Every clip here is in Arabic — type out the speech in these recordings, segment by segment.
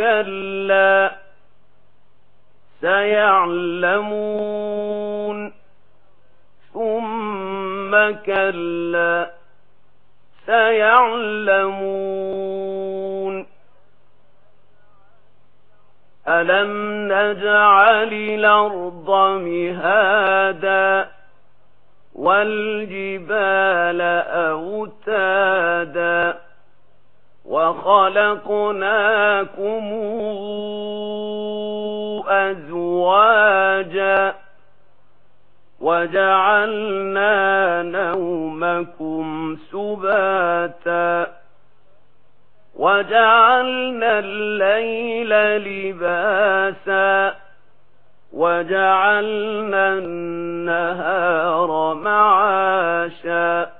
كلا سيعلمون ثم كلا سيعلمون ألم نجعل الأرض مهادا والجبال أوتادا وَخَلَقْنَاكُمْ أَزْوَاجًا وَجَعَلْنَا نَوْمَكُمْ سُبَاتًا وَجَعَلْنَا اللَّيْلَ لِبَاسًا وَجَعَلْنَا النَّهَارَ مَعَاشًا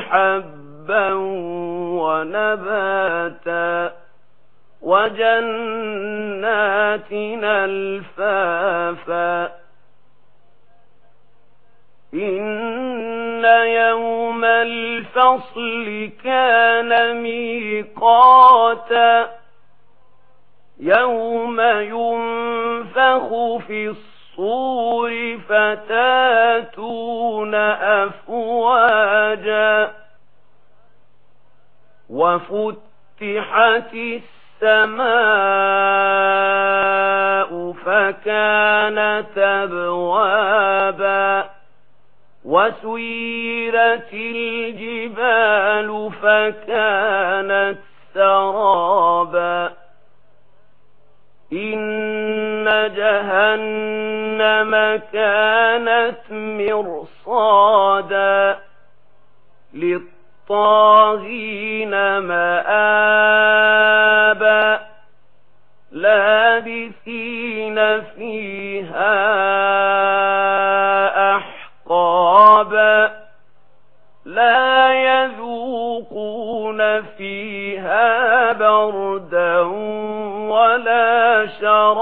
حبا ونباتا وجناتنا الفافا إن يوم الفصل كان ميقاتا يوم ينفخ في الصلاة الصور فتاتون أفواجا وفتحت السماء فكانت أبوابا وسيرت الجبال فكانت سرابا إن جهنم جهنم كانت مرصادا للطاغين مآبا لابثين فيها أحقابا لا يذوقون فيها بردا ولا شرا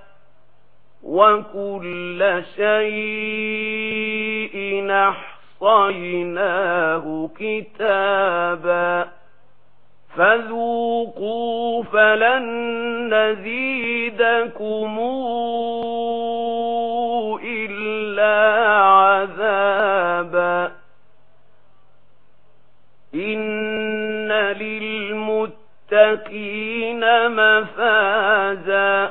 وكل شيء نحصيناه كتابا فذوقوا فلن نزيدكم إلا عذابا إن للمتقين مفازا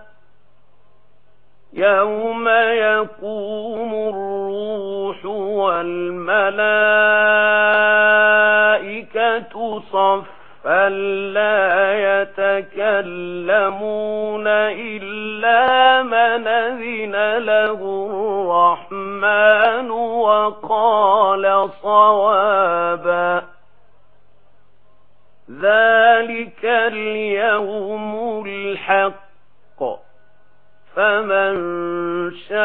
يوم يقوم الروح والملائكة صفا لا يتكلمون إلا من ذن له الرحمن وقال صوابا ذلك اليوم الحق فمن شاء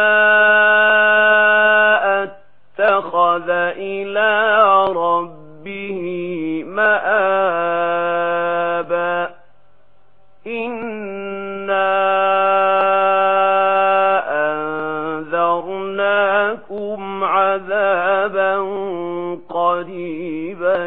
اتخذ إلى ربه مآبا. إنا أنذرناكم عذابا قريبا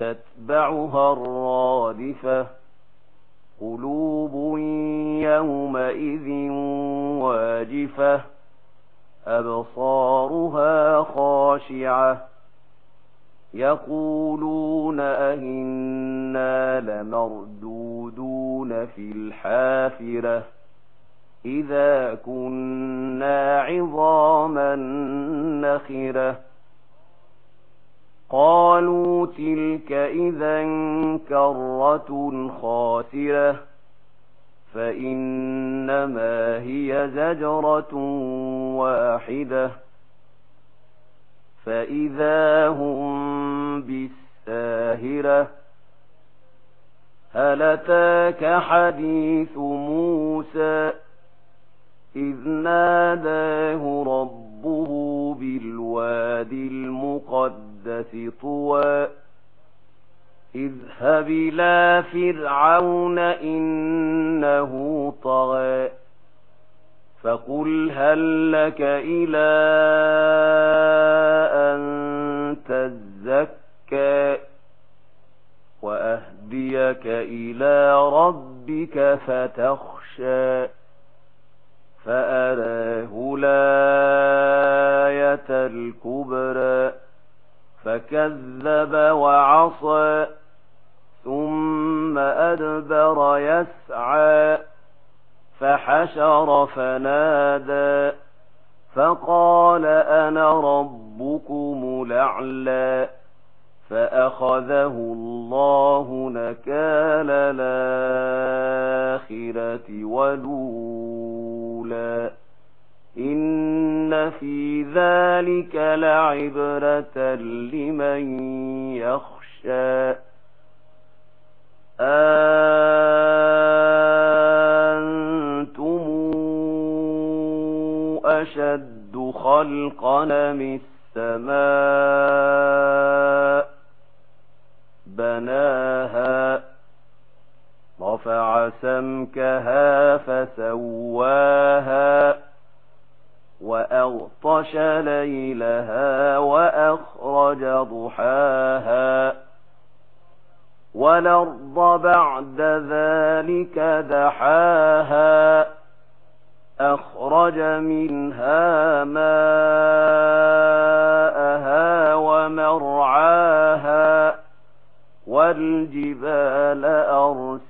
تتبعها الرادفة قلوب يومئذ واجفة أبصارها خاشعة يقولون أهنا لمردودون في الحافرة إذا كنا عظاما نخرة قالوا تلك إذا كرة خاسرة فإنما هي زجرة واحدة. فإذا هم بالساهرة هل أتاك حديث موسى؟ إذ ناداه ربه بالواد المقدس. الْمُحْدَثِ طُوًى اذهب إلى فرعون إنه طغى فقل هل لك إلى أن تزكى وأهديك إلى ربك فتخشى فأراه الآية الكبرى فكذب وعصى ثم أدبر يسعى فحشر فنادى فقال أنا ربكم لعلى فأخذه الله نكال الآخرة ولولا إن إن في ذلك لعبرة لمن يخشى أنتم أشد خلقنا من السماء بناها رفع سمكها فسوى عَرَّشَ لَيْلَهَا وَأَخْرَجَ ضُحَاهَا وَالْأَرْضَ بَعْدَ ذَلِكَ دَحَاهَا أَخْرَجَ مِنْهَا مَاءَهَا وَمَرْعَاهَا وَالْجِبَالَ أَرْسَاهَا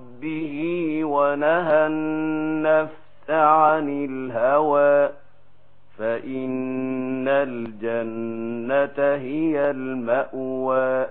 به ونهى النفس عن الهوى فإن الجنة هي المأوى